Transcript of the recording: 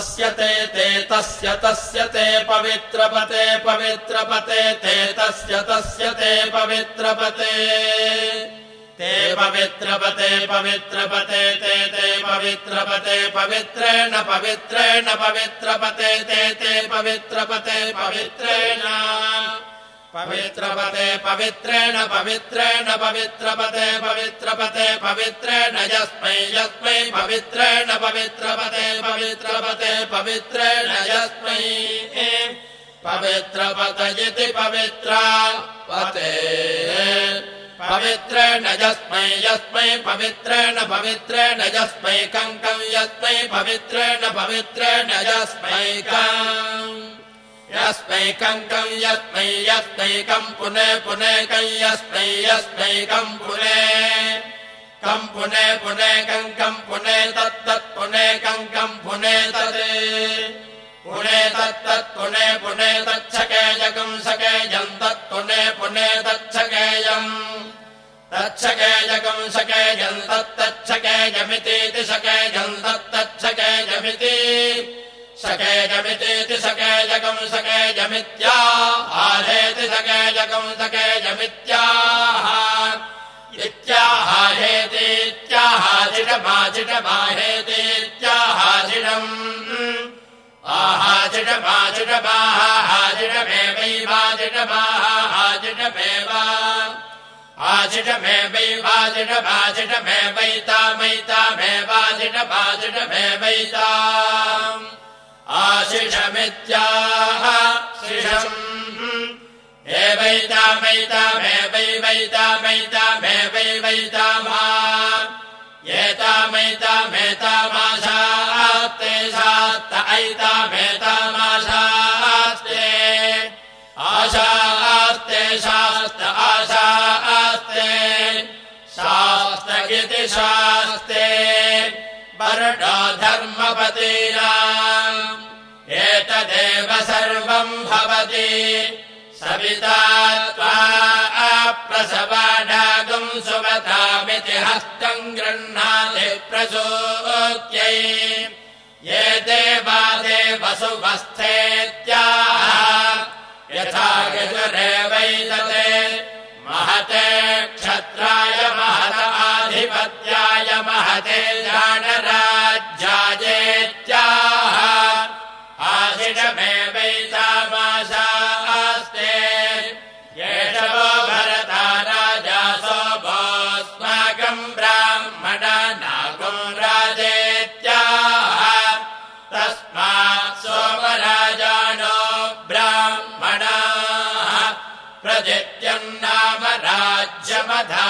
तस्य ते ते तस्य तस्य ते पवित्रपते पवित्रपते ते तस्य तस्य ते पवित्रपते। ते पवित्रपते पवित्रपते ते ते पवित्रपते पवित्रेण पवित्रेण पवित्रपते ते ते पवित्रपते पवित्रेण पवित्रपते पवित्रेण पवित्रेण पवित्रपते पवित्रपते पवित्रेण यस्मै यस्मै पवित्रेण पवित्रपते पवित्रपते पवित्रेण यस्मै पवित्रपत इति पवित्रा पते पवित्रेण यस्मै पवित्रेण पवित्रेण यस्मै कङ्कम् यस्मै पवित्रेण पवित्रेण यस्मैकम् यस्मैकङ्कम् यस्मै यस्मैकम् पुने पुने कम् यस्मै यस्मैकम् पुने। कम् पुने पुने कङ्कम् पुने तत्तत् पुने कङ्कम् पुने तत्। पुने तत्तत् पुने पुने तच्छकेयकम् सकेयम् तत् पुने पुने तच्छकेयम् तच्छकेयकम् सकेयम् तत्तच्छकेयमितीति सकेयम् सकेजमित्याः इत्याहाहेतीत्याहाचिडमाचिडमाहेतीत्याहाचिडम् आहाचिडमाचिडमाहाचिडमेवैवाचिडमाहाचिडमेव आचिडमेवैवाचिडभाचिडमेवैतामैतामेवाचिडभाचिडमेवैता आशिषमित्याह एवैतामैतामेवैवैतामैतामेवैवैतामा एतामैतामेतामाशास्ते शास्त ऐतामेतामाशास्ते आशास्ते शास्त आशास्ते शास्त इति शास्ते वर्णो धर्मपतीना एतदेव सर्वम् भवति सविता त्वा अप्रसवाडागम् सुवतामिति हस्तम् गृह्णाति प्रसोत्यै। ये देवादे वसुवस्थेत्याः यथा यजुरेवैतते महते क्षत्राय महत आधिपत्याय महते प्रजित्यम् नाम राज्यमधायेत्या